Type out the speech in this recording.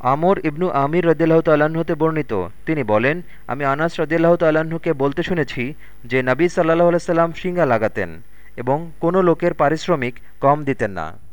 আমর ইবনু আমির রদিল্লাহ তাল্লাহতে হতে বর্ণিত। তিনি বলেন, আমি আনাস রদিল্লাহ তাল্লাহকে বলতে শুনেছি যে নবী সাল্লাহ আলাইসাল্লাম শিঙ্গা লাগাতেন এবং কোনো লোকের পারিশ্রমিক কম দিতেন না।